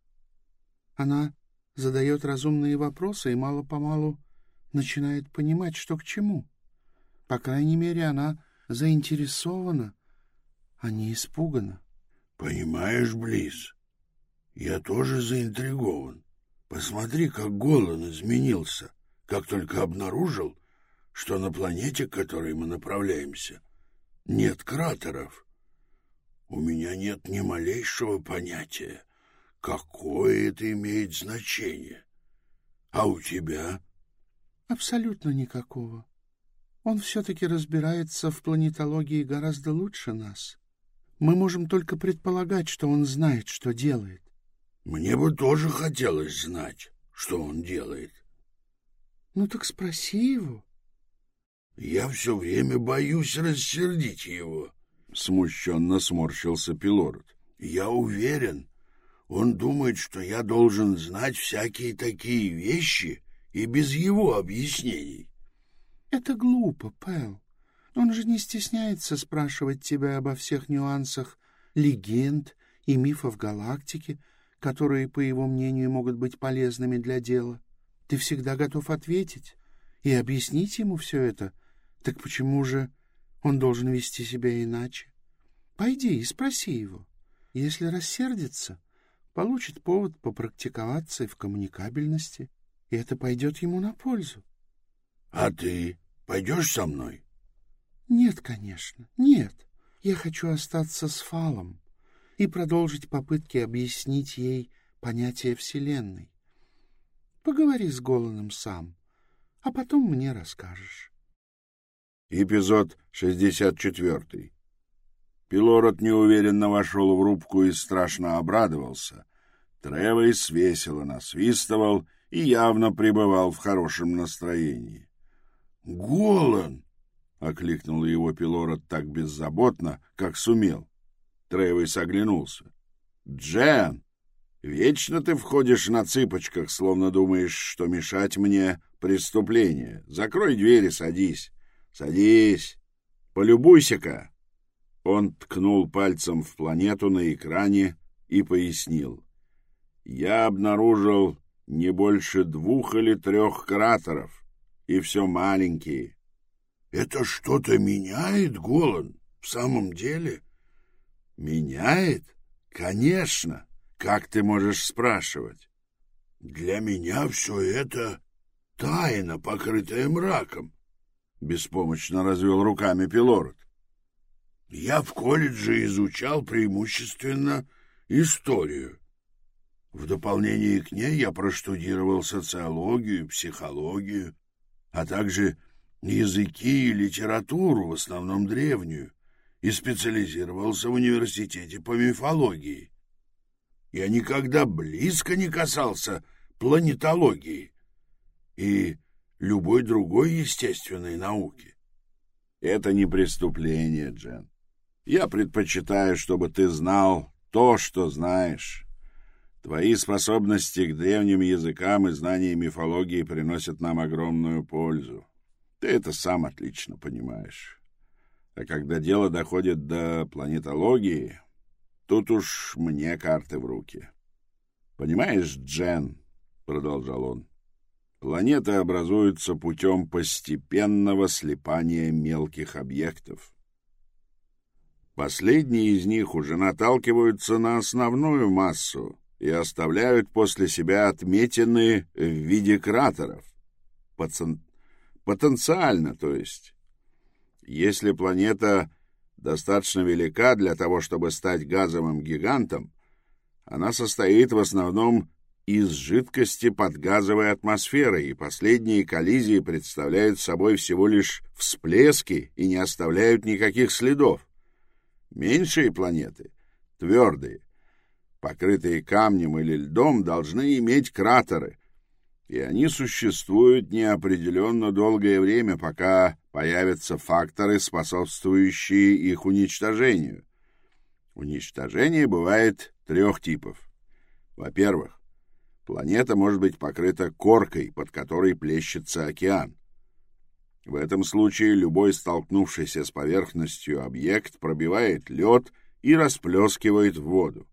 Она задает разумные вопросы и мало-помалу начинает понимать, что к чему. По крайней мере, она заинтересована, а не испугана.
— Понимаешь, Близ, я тоже заинтригован. Посмотри, как Голан изменился, как только обнаружил, что на планете, к которой мы направляемся, нет кратеров. У меня нет ни малейшего понятия, какое это имеет значение. А у тебя?
Абсолютно никакого. Он все-таки разбирается в планетологии гораздо лучше нас. Мы можем только предполагать, что он знает, что делает.
Мне бы тоже хотелось знать, что он делает.
Ну так спроси его.
Я все время боюсь рассердить его.
Смущенно сморщился Пилород.
Я уверен, он думает, что я должен знать всякие такие вещи и без его объяснений.
Это глупо, Пэл. Он же не стесняется спрашивать тебя обо всех нюансах легенд и мифов галактики, которые, по его мнению, могут быть полезными для дела. Ты всегда готов ответить и объяснить ему все это. Так почему же он должен вести себя иначе? Пойди и спроси его. Если рассердится, получит повод попрактиковаться в коммуникабельности, и это пойдет ему на пользу.
— А ты пойдешь со мной?
— Нет, конечно, нет. Я хочу остаться с Фалом и продолжить попытки объяснить ей понятие Вселенной. Поговори с Голаном сам, а потом мне расскажешь.
Эпизод 64. Пилород неуверенно вошел в рубку и страшно обрадовался. Тревейс весело насвистывал и явно пребывал в хорошем настроении.
«Голан!»
— окликнул его Пилород так беззаботно, как сумел. Тревейс оглянулся. «Джен, вечно ты входишь на цыпочках, словно думаешь, что мешать мне — преступление. Закрой дверь и садись. Садись. Полюбуйся-ка!» Он ткнул пальцем в планету на экране и пояснил. «Я обнаружил не больше двух или трех кратеров, и все маленькие».
«Это что-то меняет, Голан, в самом деле?»
«Меняет? Конечно. Как ты можешь спрашивать?»
«Для меня все это тайна, покрытая мраком», — беспомощно развел руками Пилород. Я в колледже изучал преимущественно историю. В дополнение к ней я проштудировал социологию, психологию, а также языки и литературу, в основном древнюю, и специализировался в университете по мифологии. Я никогда близко не касался планетологии и любой другой естественной науки.
Это не преступление, Джен. Я предпочитаю, чтобы ты знал то, что знаешь. Твои способности к древним языкам и знания мифологии приносят нам огромную пользу. Ты это сам отлично понимаешь. А когда дело доходит до планетологии, тут уж мне карты в руки. Понимаешь, Джен, — продолжал он, — планеты образуются путем постепенного слипания мелких объектов. Последние из них уже наталкиваются на основную массу и оставляют после себя отметины в виде кратеров. Потен... Потенциально, то есть. Если планета достаточно велика для того, чтобы стать газовым гигантом, она состоит в основном из жидкости под газовой атмосферой, и последние коллизии представляют собой всего лишь всплески и не оставляют никаких следов. Меньшие планеты, твердые, покрытые камнем или льдом, должны иметь кратеры, и они существуют неопределенно долгое время, пока появятся факторы, способствующие их уничтожению. Уничтожение бывает трех типов. Во-первых, планета может быть покрыта коркой, под которой плещется океан. В этом случае любой столкнувшийся с поверхностью объект пробивает лед и расплескивает воду.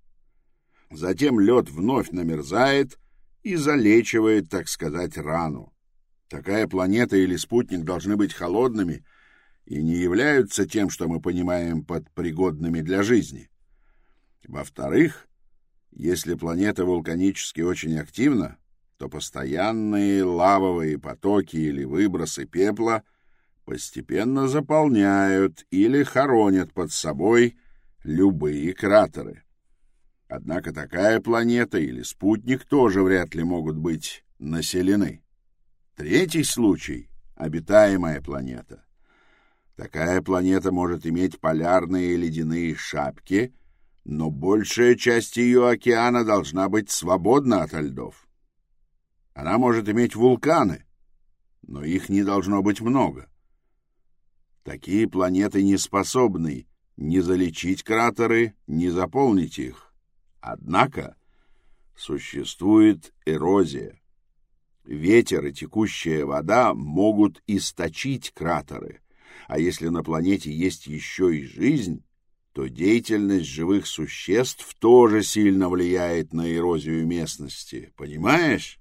Затем лед вновь намерзает и залечивает, так сказать, рану. Такая планета или спутник должны быть холодными и не являются тем, что мы понимаем под пригодными для жизни. Во-вторых, если планета вулканически очень активна, то постоянные лавовые потоки или выбросы пепла постепенно заполняют или хоронят под собой любые кратеры. Однако такая планета или спутник тоже вряд ли могут быть населены. Третий случай — обитаемая планета. Такая планета может иметь полярные ледяные шапки, но большая часть ее океана должна быть свободна от льдов. Она может иметь вулканы, но их не должно быть много. Такие планеты не способны ни залечить кратеры, ни заполнить их. Однако существует эрозия. Ветер и текущая вода могут источить кратеры, а если на планете есть еще и жизнь, то деятельность живых существ тоже сильно влияет на эрозию местности, понимаешь?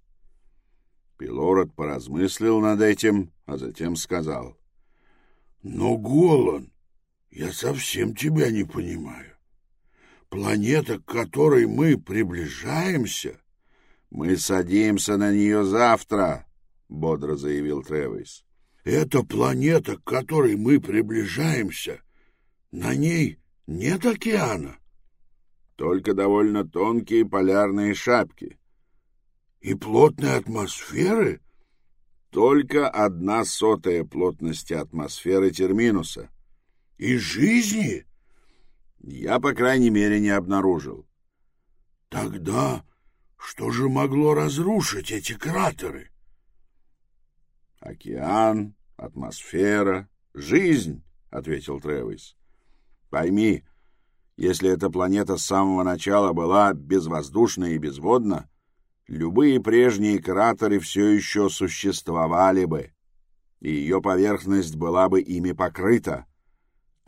Пилород поразмыслил над этим, а затем сказал.
— Но, Голан, я совсем тебя не понимаю. Планета, к которой мы приближаемся...
— Мы садимся на нее завтра, — бодро заявил Тревис.
— Эта планета, к которой мы приближаемся, на ней нет океана.
— Только довольно тонкие полярные шапки.
— И плотной атмосферы?
— Только одна сотая плотности атмосферы Терминуса.
— И жизни?
— Я, по крайней мере, не обнаружил.
— Тогда что же могло разрушить эти кратеры?
— Океан, атмосфера, жизнь, — ответил Тревис. — Пойми, если эта планета с самого начала была безвоздушна и безводна, любые прежние кратеры все еще существовали бы, и ее поверхность была бы ими покрыта.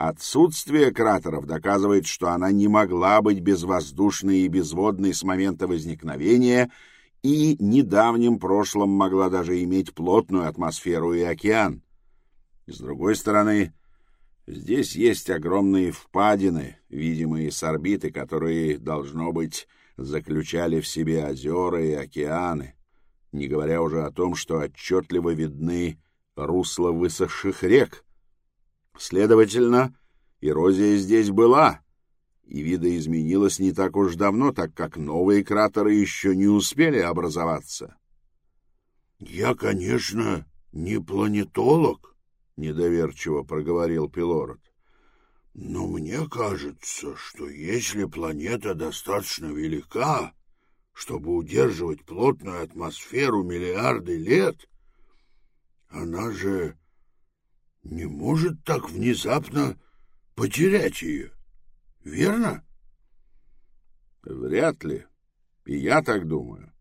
Отсутствие кратеров доказывает, что она не могла быть безвоздушной и безводной с момента возникновения и недавнем прошлом могла даже иметь плотную атмосферу и океан. С другой стороны, здесь есть огромные впадины, видимые с орбиты, которые, должно быть, заключали в себе озера и океаны, не говоря уже о том, что отчетливо видны русла высохших рек — Следовательно, эрозия здесь была, и видоизменилась не так уж давно, так как новые кратеры еще не успели образоваться.
— Я, конечно, не планетолог, —
недоверчиво проговорил Пилород.
— Но мне кажется, что если планета достаточно велика, чтобы удерживать плотную атмосферу миллиарды лет, она же не может так внезапно потерять ее. Верно?
Вряд ли. И я так думаю.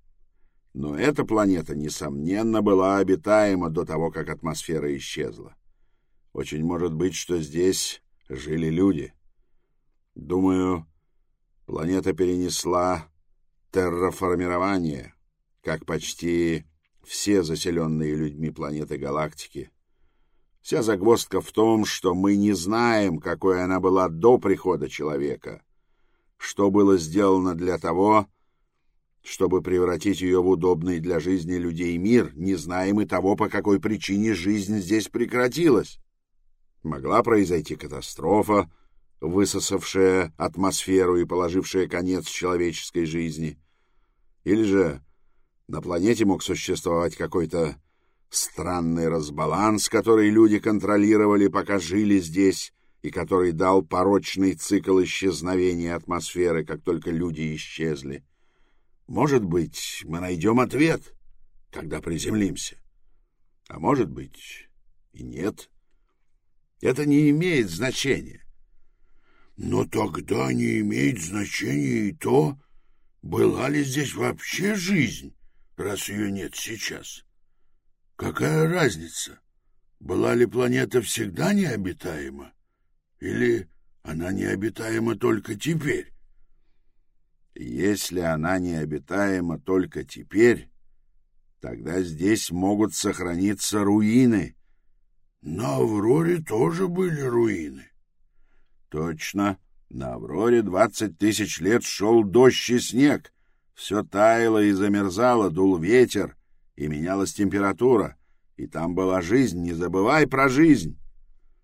Но эта планета, несомненно, была обитаема до того, как атмосфера исчезла. Очень может быть, что здесь жили люди. Думаю, планета перенесла терраформирование, как почти все заселенные людьми планеты галактики. Вся загвоздка в том, что мы не знаем, какой она была до прихода человека, что было сделано для того, чтобы превратить ее в удобный для жизни людей мир, не знаем и того, по какой причине жизнь здесь прекратилась. Могла произойти катастрофа, высосавшая атмосферу и положившая конец человеческой жизни. Или же на планете мог существовать какой-то странный разбаланс, который люди контролировали, пока жили здесь, и который дал порочный цикл исчезновения атмосферы, как только люди исчезли. Может быть, мы найдем ответ,
когда приземлимся. А может быть, и нет. Это не имеет значения. Но тогда не имеет значения и то, была ли здесь вообще жизнь, раз ее нет сейчас. Какая разница, была ли планета всегда необитаема, или она необитаема только теперь?
Если она необитаема только теперь, тогда здесь могут сохраниться руины.
На Авроре тоже были руины.
Точно. На Авроре двадцать тысяч лет шел дождь и снег. Все таяло и замерзало, дул ветер, и менялась температура. И там была жизнь, не забывай про жизнь.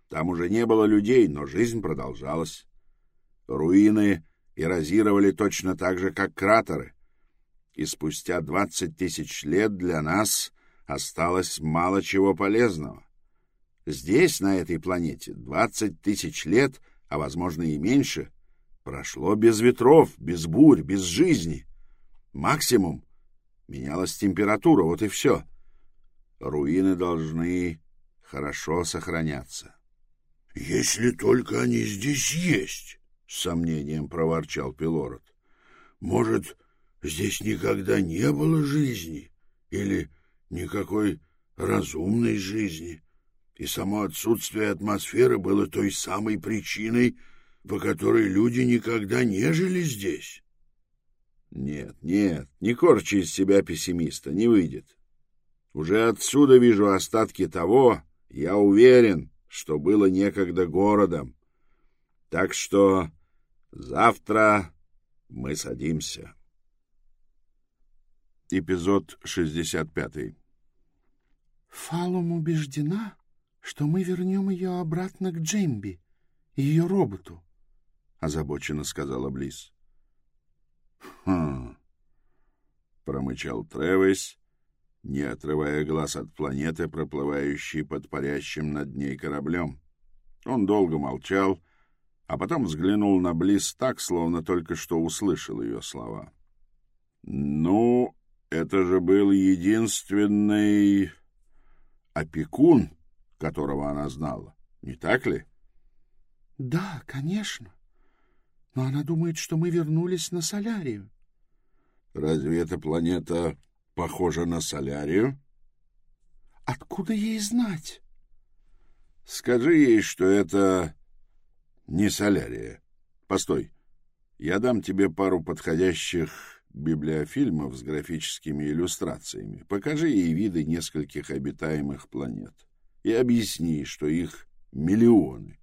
Там уже не было людей, но жизнь продолжалась. Руины эрозировали точно так же, как кратеры. И спустя двадцать тысяч лет для нас осталось мало чего полезного. Здесь, на этой планете, двадцать тысяч лет, а, возможно, и меньше, прошло без ветров, без бурь, без жизни. Максимум — менялась температура, вот и все. Руины должны хорошо сохраняться.
— Если только они здесь есть, — с сомнением проворчал Пилород. — Может, здесь никогда не было жизни или никакой разумной жизни, и само отсутствие атмосферы было той самой причиной, по которой люди никогда не жили здесь?
Нет, нет, не корчи из себя пессимиста, не выйдет. Уже отсюда вижу остатки того, я уверен, что было некогда городом. Так что завтра мы садимся. Эпизод 65
Фалум убеждена, что мы вернем ее обратно к Джемби, ее роботу, — озабоченно сказала Близ.
«Хм...» — промычал Тревис, не отрывая глаз от планеты, проплывающей под парящим над ней кораблем. Он долго молчал, а потом взглянул на Близ так, словно только что услышал ее слова. «Ну, это же был единственный опекун, которого она знала, не так ли?»
«Да, конечно но она думает, что мы вернулись на Солярию.
Разве эта планета похожа на Солярию?
Откуда ей знать?
Скажи ей, что это не Солярия. Постой, я дам тебе пару подходящих библиофильмов с графическими иллюстрациями. Покажи ей виды нескольких обитаемых планет и объясни, что их миллионы.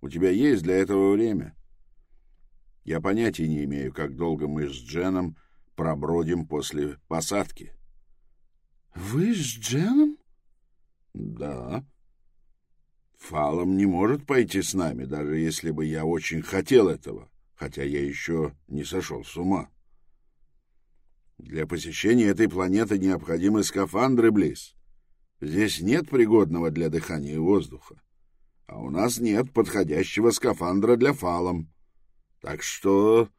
У тебя есть для этого время? — я понятия не имею, как долго мы с Дженом пробродим после посадки.
— Вы с Дженом?
— Да. Фалом не может пойти с нами, даже если бы я очень хотел этого, хотя я еще не сошел с ума. Для посещения этой планеты необходимы скафандры, Близ. Здесь нет пригодного для дыхания воздуха, а у нас нет подходящего скафандра для фалом. Так что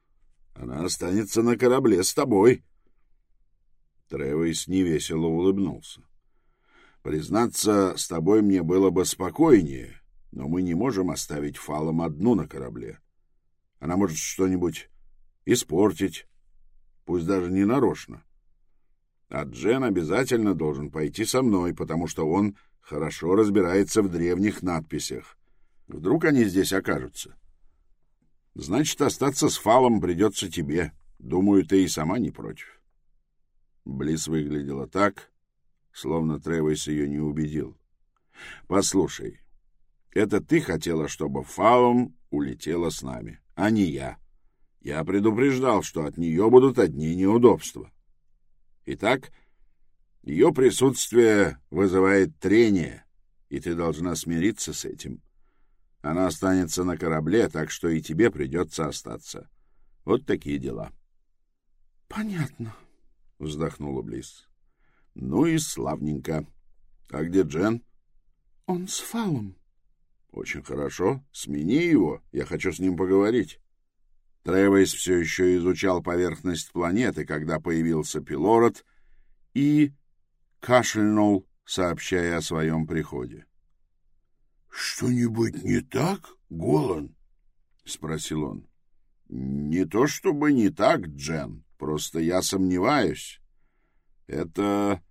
она останется на корабле с тобой. Тревис невесело улыбнулся. Признаться, с тобой мне было бы спокойнее, но мы не можем оставить Фалом одну на корабле. Она может что-нибудь испортить, пусть даже не нарочно. А Джен обязательно должен пойти со мной, потому что он хорошо разбирается в древних надписях. Вдруг они здесь окажутся. Значит, остаться с Фалом придется тебе. Думаю, ты и сама не против. Близ выглядела так, словно Тревис ее не убедил. Послушай, это ты хотела, чтобы Фалом улетела с нами, а не я. Я предупреждал, что от нее будут одни неудобства. Итак, ее присутствие вызывает трение, и ты должна смириться с этим. Она останется на корабле, так что и тебе придется остаться. Вот такие дела.
— Понятно, —
вздохнула Близ. — Ну и славненько. А где Джен?
— Он с Фалом.
— Очень хорошо. Смени его. Я хочу с ним поговорить. Тревейс все еще изучал поверхность планеты, когда появился Пилород и кашлянул, сообщая о своем приходе.
— Что-нибудь не так, Голан?
— спросил он. — Не то чтобы не так, Джен, просто я сомневаюсь. Это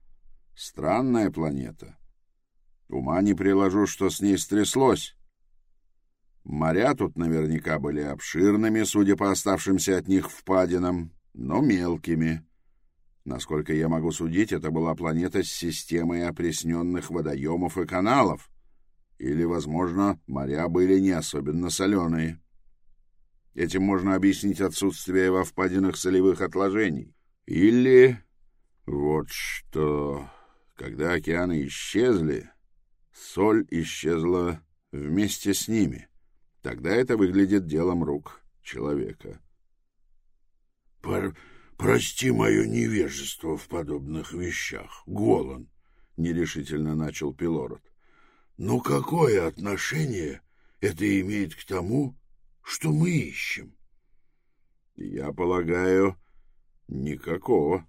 странная планета. Ума не приложу, что с ней стряслось. Моря тут наверняка были обширными, судя по оставшимся от них впадинам, но мелкими. Насколько я могу судить, это была планета с системой опресненных водоемов и каналов. Или, возможно, моря были не особенно соленые. Этим можно объяснить отсутствие во впадинах солевых отложений. Или вот что... Когда океаны исчезли, соль исчезла вместе с ними. Тогда это выглядит делом рук человека.
Пор прости мое невежество в подобных вещах, Голан, — нерешительно начал Пилород. Но какое отношение это имеет к тому, что мы ищем?
Я полагаю, никакого.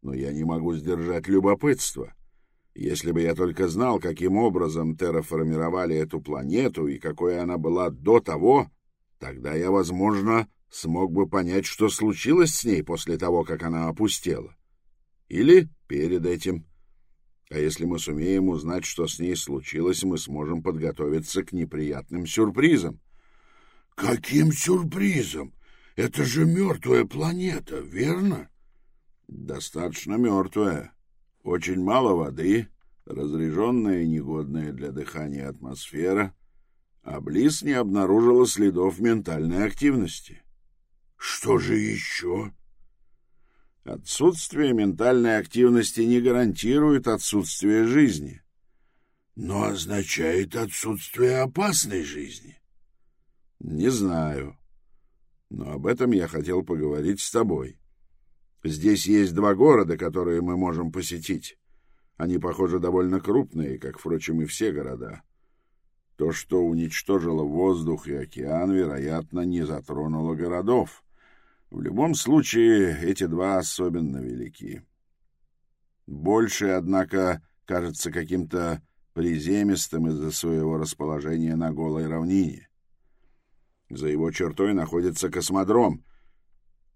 Но я не могу сдержать любопытство. Если бы я только знал, каким образом терраформировали эту планету и какой она была до того, тогда я, возможно, смог бы понять, что случилось с ней после того, как она опустела. Или перед этим. А если мы сумеем узнать, что с ней случилось, мы сможем подготовиться к неприятным сюрпризам.
— Каким сюрпризом? Это же мертвая планета, верно?
— Достаточно мертвая. Очень мало воды, разреженная и негодная для дыхания атмосфера, а Близ не обнаружила следов ментальной активности.
Что же еще?
Отсутствие ментальной активности не гарантирует отсутствие жизни.
Но означает отсутствие опасной жизни.
Не знаю. Но об этом я хотел поговорить с тобой. Здесь есть два города, которые мы можем посетить. Они, похоже, довольно крупные, как, впрочем, и все города. То, что уничтожило воздух и океан, вероятно, не затронуло городов. В любом случае, эти два особенно велики. Больше, однако, кажется каким-то приземистым из-за своего расположения на голой равнине. За его чертой находится космодром,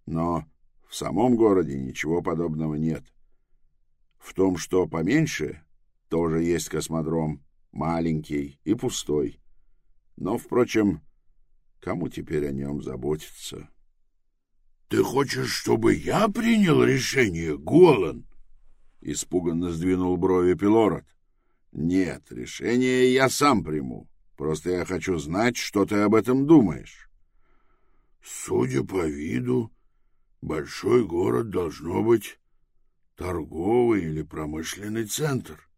но в самом городе ничего подобного нет. В том, что поменьше, тоже есть космодром, маленький и пустой. Но, впрочем, кому теперь о нем заботиться?»
Ты хочешь, чтобы я принял решение, Голан?
Испуганно сдвинул брови Пилород. Нет, решение я сам приму. Просто я хочу знать, что ты об этом думаешь.
Судя по виду, большой город должно быть торговый или промышленный центр.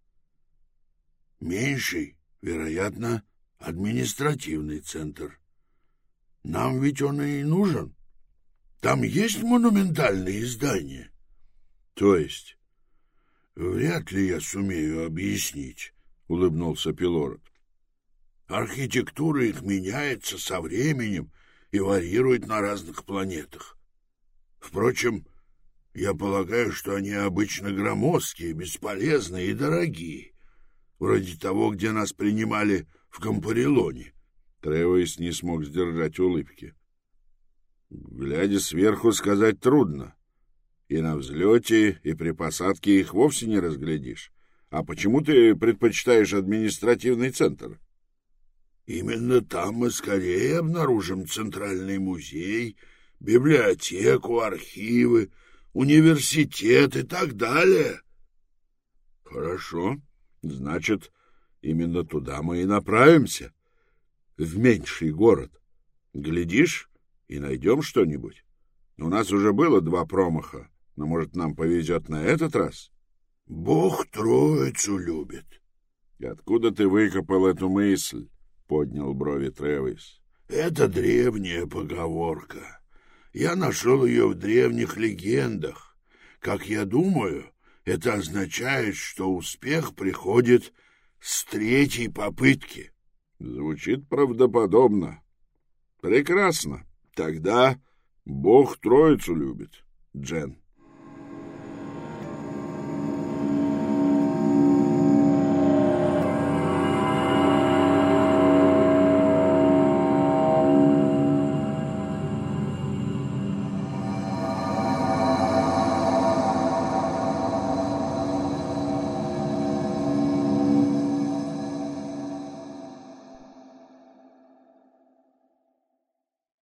Меньший, вероятно, административный центр. Нам ведь он и нужен. Там есть монументальные здания?
То есть?
Вряд ли я сумею объяснить, улыбнулся Пилород. Архитектура их меняется со временем и варьирует на разных планетах. Впрочем, я полагаю, что они обычно громоздкие, бесполезные и дорогие, вроде того, где нас принимали в Компарелоне.
Тревойс не смог сдержать улыбки. Глядя сверху, сказать трудно. И на взлете, и при посадке их вовсе не разглядишь. А почему ты предпочитаешь административный центр?
Именно там мы скорее обнаружим центральный музей, библиотеку, архивы, университет и так далее.
Хорошо. Значит, именно туда мы и направимся. В меньший город. Глядишь, и найдем что-нибудь. У нас уже было два промаха, но, может, нам повезет на этот раз?
— Бог троицу любит.
— Откуда ты выкопал эту мысль? — поднял брови Тревис.
— Это древняя поговорка. Я нашел ее в древних легендах. Как я думаю, это означает, что успех приходит с третьей попытки.
Звучит правдоподобно. Прекрасно. Тогда Бог Троицу любит, Джен.